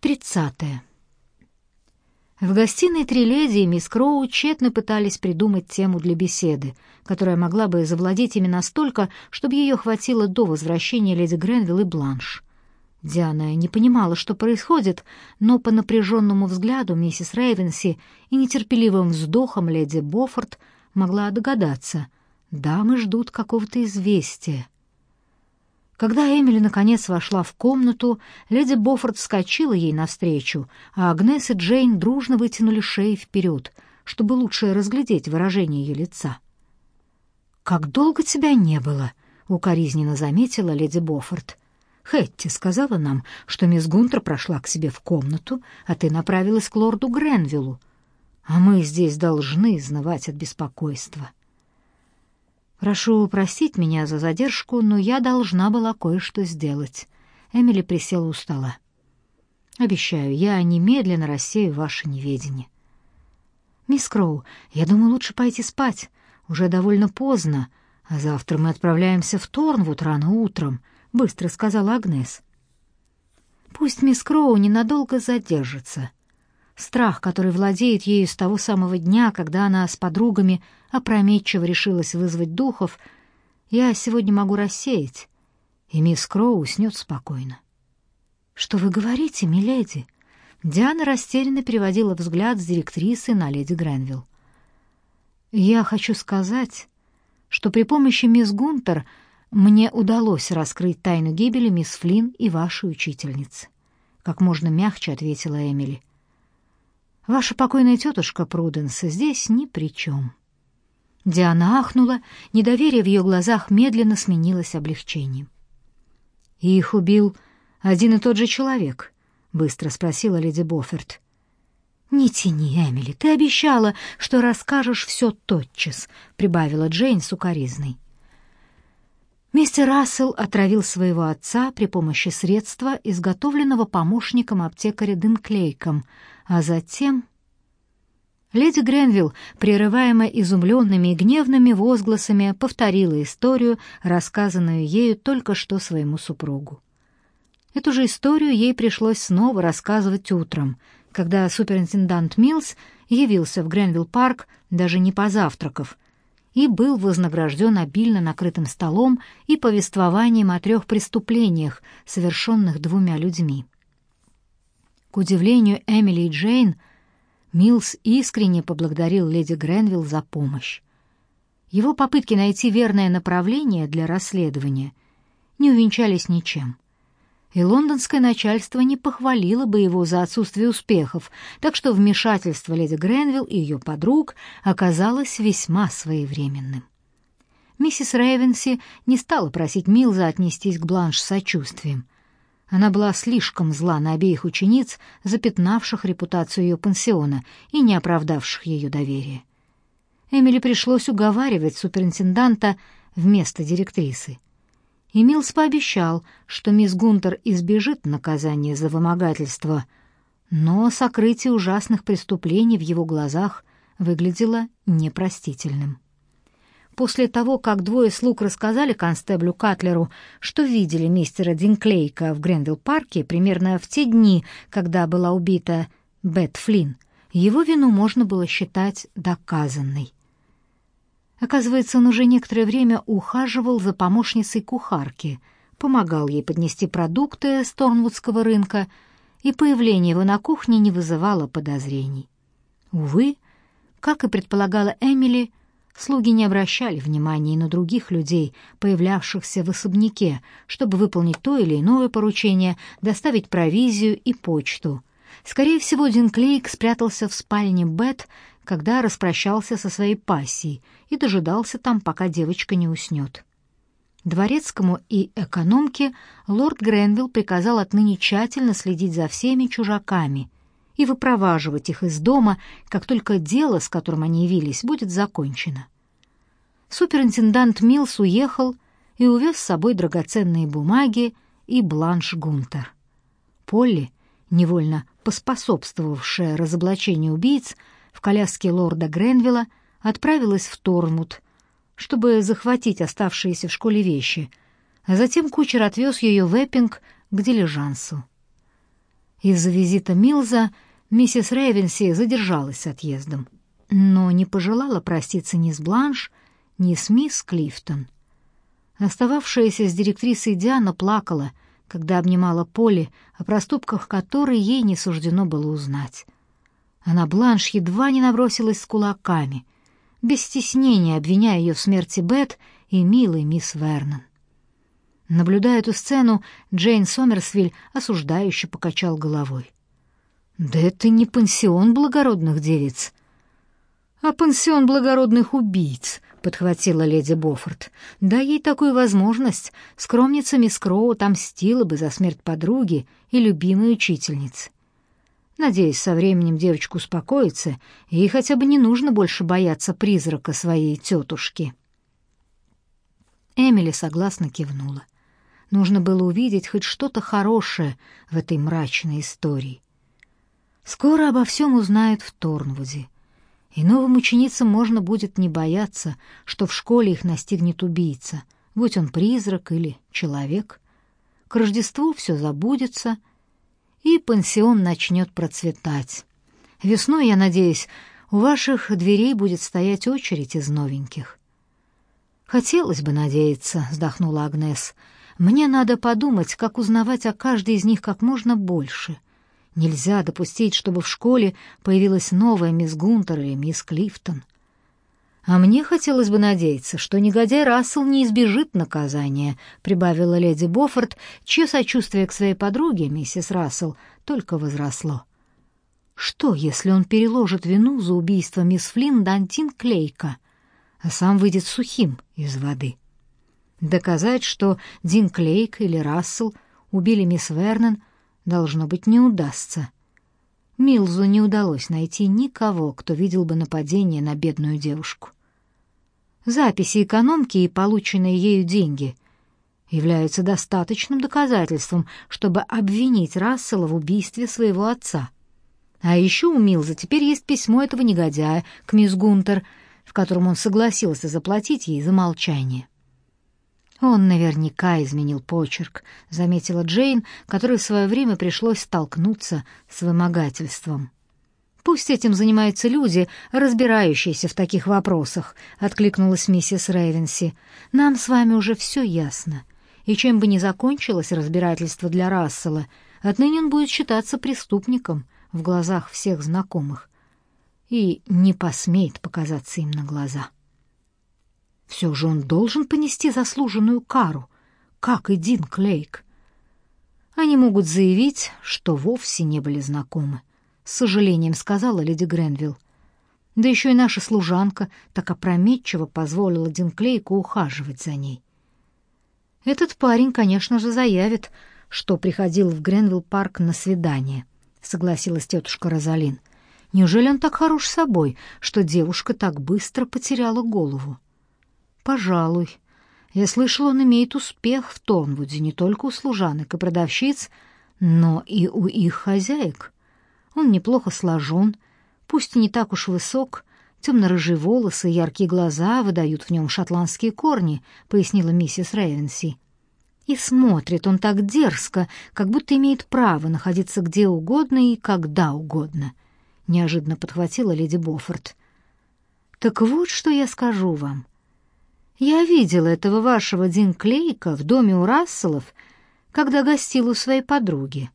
Тридцатое. В гостиной три леди и мисс Кроу тщетно пытались придумать тему для беседы, которая могла бы завладеть ими настолько, чтобы ее хватило до возвращения леди Гренвилл и Бланш. Диана не понимала, что происходит, но по напряженному взгляду миссис Рейвенси и нетерпеливым вздохам леди Боффорд могла догадаться — дамы ждут какого-то известия. Когда Эмили наконец вошла в комнату, леди Боффорд вскочила ей навстречу, а Агнес и Джейн дружно вытянули шеи вперед, чтобы лучше разглядеть выражение ее лица. «Как долго тебя не было?» — укоризненно заметила леди Боффорд. «Хэтти сказала нам, что мисс Гунтер прошла к себе в комнату, а ты направилась к лорду Гренвиллу. А мы здесь должны изнывать от беспокойства». «Прошу простить меня за задержку, но я должна была кое-что сделать». Эмили присела у стола. «Обещаю, я немедленно рассею ваше неведение». «Мисс Кроу, я думаю, лучше пойти спать. Уже довольно поздно, а завтра мы отправляемся в Торнвуд рано утром», — быстро сказала Агнес. «Пусть мисс Кроу ненадолго задержится. Страх, который владеет ею с того самого дня, когда она с подругами опрометчиво решилась вызвать духов, я сегодня могу рассеять, и мисс Кроу уснет спокойно. «Что вы говорите, миледи?» Диана растерянно переводила взгляд с директрисы на леди Гренвилл. «Я хочу сказать, что при помощи мисс Гунтер мне удалось раскрыть тайну гибели мисс Флинн и вашей учительницы», — как можно мягче ответила Эмили. Ваша покойная тетушка Пруденс здесь ни при чем». Диана ахнула, недоверие в ее глазах медленно сменилось облегчением. «Их убил один и тот же человек?» — быстро спросила леди Бофферт. «Не тяни, Эмили, ты обещала, что расскажешь все тотчас», — прибавила Джейн сукоризной. Мистер Рассел отравил своего отца при помощи средства, изготовленного помощником аптекаря Динклейком, а затем... Леди Гренвилл, прерываемая изумленными и гневными возгласами, повторила историю, рассказанную ею только что своему супругу. Эту же историю ей пришлось снова рассказывать утром, когда суперинтендант Милс явился в Гренвилл-парк, даже не позавтракав, и был вознагражден обильно накрытым столом и повествованием о трех преступлениях, совершенных двумя людьми. К удивлению Эмили и Джейн, Милс искренне поблагодарил леди Гренвилл за помощь. Его попытки найти верное направление для расследования не увенчались ничем. И лондонское начальство не похвалило бы его за отсутствие успехов, так что вмешательство леди Гренвилл и ее подруг оказалось весьма своевременным. Миссис Рейвенси не стала просить Милза отнестись к Бланш с сочувствием — она была слишком зла на обеих учениц, запятнавших репутацию ее пансиона и не оправдавших ее доверие. Эмили пришлось уговаривать суперинтенданта вместо директрисы. И Милс пообещал, что мисс Гунтер избежит наказания за вымогательство, но сокрытие ужасных преступлений в его глазах выглядело непростительным. После того, как двое слуг рассказали констеблю Катлеру, что видели мистера Динклейка в Гренвилл-парке примерно в те дни, когда была убита Бет Флинн, его вину можно было считать доказанной. Оказывается, он уже некоторое время ухаживал за помощницей кухарки, помогал ей поднести продукты с Торнвудского рынка, и появление его на кухне не вызывало подозрений. Увы, как и предполагала Эмили, Слуги не обращали внимания на других людей, появлявшихся в особняке, чтобы выполнить то или иное поручение, доставить провизию и почту. Скорее всего, Динклейк спрятался в спальне Бет, когда распрощался со своей пассией и дожидался там, пока девочка не уснет. Дворецкому и экономке лорд Гренвилл приказал отныне тщательно следить за всеми чужаками и выпроваживать их из дома, как только дело, с которым они явились, будет закончено. Суперинтендант Милс уехал и увез с собой драгоценные бумаги и бланш Гунтер. Полли, невольно поспособствовавшая разоблачению убийц, в коляске лорда Гренвилла отправилась в Тормут, чтобы захватить оставшиеся в школе вещи, а затем кучер отвез ее в Эппинг к дилижансу. Из-за визита Милза миссис Рейвенси задержалась с отъездом, но не пожелала проститься ни с Бланш, ни с мисс Клифтон. Остававшаяся с директрисой Диана плакала, когда обнимала Поле, о проступках которой ей не суждено было узнать. Она Бланш едва не набросилась с кулаками, без стеснения обвиняя ее в смерти Бет и милой мисс Вернон. Наблюдая эту сцену, Джейн Сомерсвиль осуждающе покачал головой. «Да это не пансион благородных девиц, а пансион благородных убийц», — подхватила леди Боффорд. «Да ей такую возможность, скромница мисс Кроу отомстила бы за смерть подруги и любимой учительницы. Надеюсь, со временем девочка успокоится, и ей хотя бы не нужно больше бояться призрака своей тетушки». Эмили согласно кивнула. Нужно было увидеть хоть что-то хорошее в этой мрачной истории. Скоро обо всем узнают в Торнвуде. И новым ученицам можно будет не бояться, что в школе их настигнет убийца, будь он призрак или человек. К Рождеству все забудется, и пансион начнет процветать. Весной, я надеюсь, у ваших дверей будет стоять очередь из новеньких. «Хотелось бы надеяться», — вздохнула Агнес, — мне надо подумать, как узнавать о каждой из них как можно больше. Нельзя допустить, чтобы в школе появилась новая мисс Гунтер или мисс Клифтон. А мне хотелось бы надеяться, что негодяй Рассел не избежит наказания, прибавила леди Боффорд, чье сочувствие к своей подруге, миссис Рассел, только возросло. Что, если он переложит вину за убийство мисс Флинн на Антин Клейка, а сам выйдет сухим из воды? Доказать, что Дин Клейк или Рассел убили мисс Вернон, должно быть, не удастся. Милзу не удалось найти никого, кто видел бы нападение на бедную девушку. Записи экономки и полученные ею деньги являются достаточным доказательством, чтобы обвинить Рассела в убийстве своего отца. А еще у Милза теперь есть письмо этого негодяя к мисс Гунтер, в котором он согласился заплатить ей за молчание. «Он наверняка изменил почерк», — заметила Джейн, которой в свое время пришлось столкнуться с вымогательством. «Пусть этим занимаются люди, разбирающиеся в таких вопросах», — откликнулась миссис Рейвенси. «Нам с вами уже все ясно. И чем бы ни закончилось разбирательство для Рассела, отныне он будет считаться преступником в глазах всех знакомых и не посмеет показаться им на глаза». Все же он должен понести заслуженную кару, как и Дин Клейк. Они могут заявить, что вовсе не были знакомы, с сожалением сказала леди Гренвилл. Да еще и наша служанка так опрометчиво позволила Дин Клейку ухаживать за ней. Этот парень, конечно же, заявит, что приходил в Гренвилл парк на свидание, согласилась тетушка Розалин. Неужели он так хорош собой, что девушка так быстро потеряла голову? Пожалуй. Я слышал, он имеет успех в Тонвуде не только у служанок и продавщиц, но и у их хозяек. Он неплохо сложен, пусть и не так уж высок, темно-рыжие волосы и яркие глаза выдают в нем шотландские корни, пояснила миссис Рейвенси. И смотрит он так дерзко, как будто имеет право находиться где угодно и когда угодно. Неожиданно подхватила леди Боффорд. Так вот, что я скажу вам. Я видела этого вашего Дин Клейка в доме у Расселов, когда гостила у своей подруги.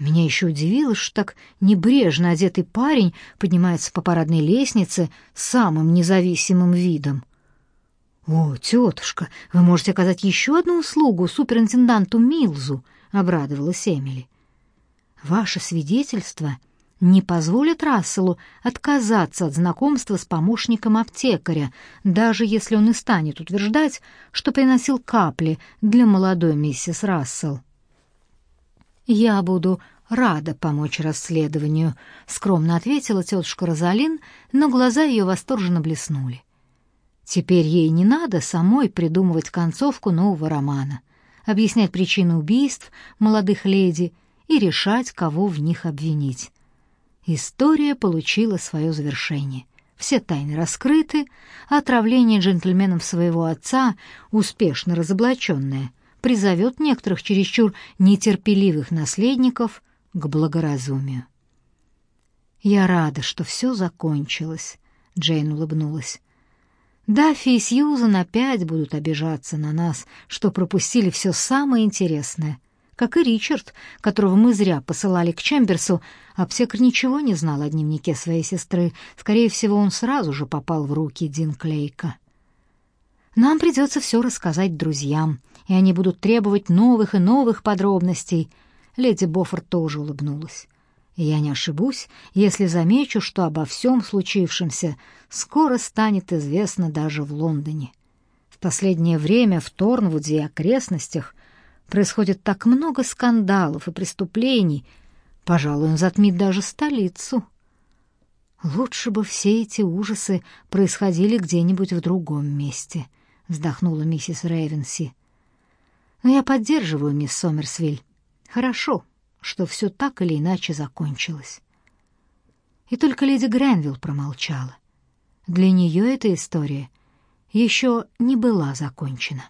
Меня еще удивило, что так небрежно одетый парень поднимается по парадной лестнице с самым независимым видом. «О, тетушка, вы можете оказать еще одну услугу суперинтенданту Милзу», — обрадовалась Эмили. «Ваше свидетельство не позволит Расселу отказаться от знакомства с помощником аптекаря, даже если он и станет утверждать, что приносил капли для молодой миссис Рассел. «Я буду рада помочь расследованию», — скромно ответила тетушка Розалин, но глаза ее восторженно блеснули. Теперь ей не надо самой придумывать концовку нового романа, объяснять причины убийств молодых леди и решать, кого в них обвинить. История получила свое завершение. Все тайны раскрыты, а отравление джентльменом своего отца, успешно разоблаченное, призовет некоторых чересчур нетерпеливых наследников к благоразумию. «Я рада, что все закончилось», — Джейн улыбнулась. «Даффи и Сьюзан опять будут обижаться на нас, что пропустили все самое интересное, как и Ричард, которого мы зря посылали к Чемберсу, а Псекр ничего не знал о дневнике своей сестры. Скорее всего, он сразу же попал в руки Дин Клейка. Нам придется все рассказать друзьям, и они будут требовать новых и новых подробностей. Леди Боффорд тоже улыбнулась. Я не ошибусь, если замечу, что обо всем случившемся скоро станет известно даже в Лондоне. В последнее время в Торнвуде и окрестностях происходит так много скандалов и преступлений, пожалуй, он затмит даже столицу. Лучше бы все эти ужасы происходили где-нибудь в другом месте, вздохнула миссис Рейвенси. Но я поддерживаю мисс Сомерсвиль. Хорошо, что все так или иначе закончилось. И только леди Гренвилл промолчала. Для нее эта история еще не была закончена.